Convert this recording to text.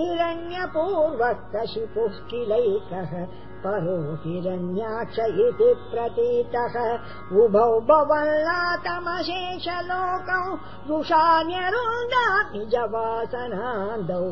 हिरण्यपूर्वस्तशिपुः किलैकः परो हिरण्याक्ष इति प्रतीतः। उभौ भवल्लातमशेषलोकौ रुषान्यरुन्दा निजवासनान्दौ